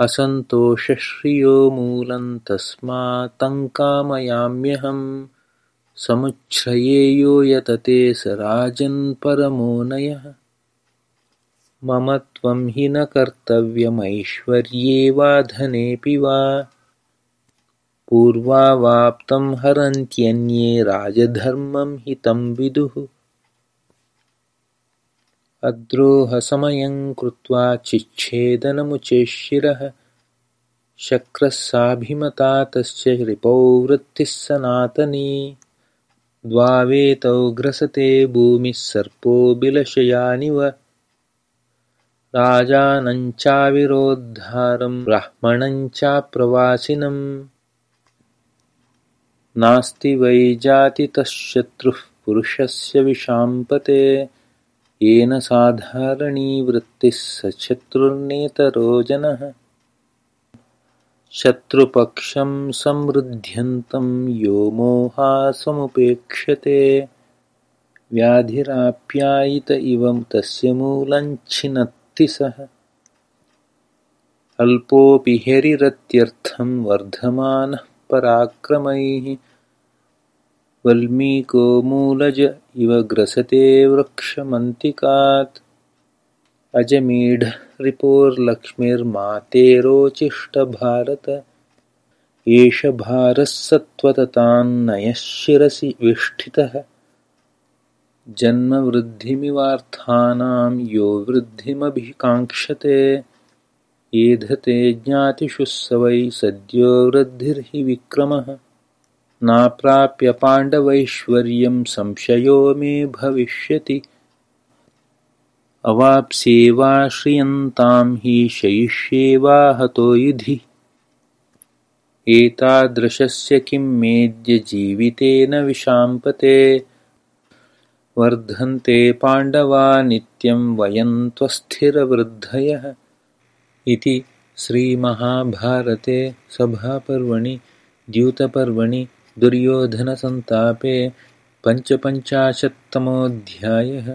असन्तोषश्रियो मूलं तस्मात्तङ्कामयाम्यहं समुच्छ्रयेयो यतते स राजन्परमो नयः। मम त्वं हि न कर्तव्यमैश्वर्ये वा धनेऽपि वा। पूर्वावाप्तं हरन्त्यन्ये राजधर्मं हि तं विदुः अद्रोहसमयं कृत्वा चिच्छेदनमुचेशिरः शक्रः साभिमता तस्य रिपौवृत्तिः सनातनी। द्वावेतौ ग्रसते भूमिः सर्पो बिलशयानिव राजानञ्चाविरोद्धारं ब्राह्मणञ्चाप्रवासिनम् नास्ति वै जातितः पुरुषस्य विशाम्पते येन साधारणी वृत्तिः स शत्रुर्नेतरो जनः शत्रुपक्षं समृद्ध्यन्तं यो मोहासमुपेक्ष्यते। व्याधिराप्यायित इव तस्य मूलञ्छिनत्ति सः। अल्पोऽपि हरिरत्यर्थं वर्धमानः पराक्रमैः वल्मीको मूलज इव ग्रसते वृक्षमन्तिकात्। अजमीढरिपोर्लक्ष्मीर्मातेरोचिष्टभारत एष भारः सत्त्वततान्नयः शिरसि विष्ठितः। जन्मवृद्धिमिवार्थानां यो वृद्धिमभिकाङ्क्षते। एधते ज्ञातिषु स वै सद्यो वृद्धिर्हि विक्रमः नाप्राप्य पाण्डवैश्वर्यं संशयो मे भविष्यति। अवाप्स्येवा श्रियन्तां हि शयिष्ये वा हतो युधि। एतादृशस्य किं मेद्यजीवितेन विशाम्पते। वर्धन्ते पाण्डवा नित्यं वयं त्वस्थिरवृद्धयः इति श्रीमहाभारते सभापर्वणि द्यूतपर्वणि दुर्योधनसन्तापे पञ्चपञ्चाशत्तमोऽध्यायः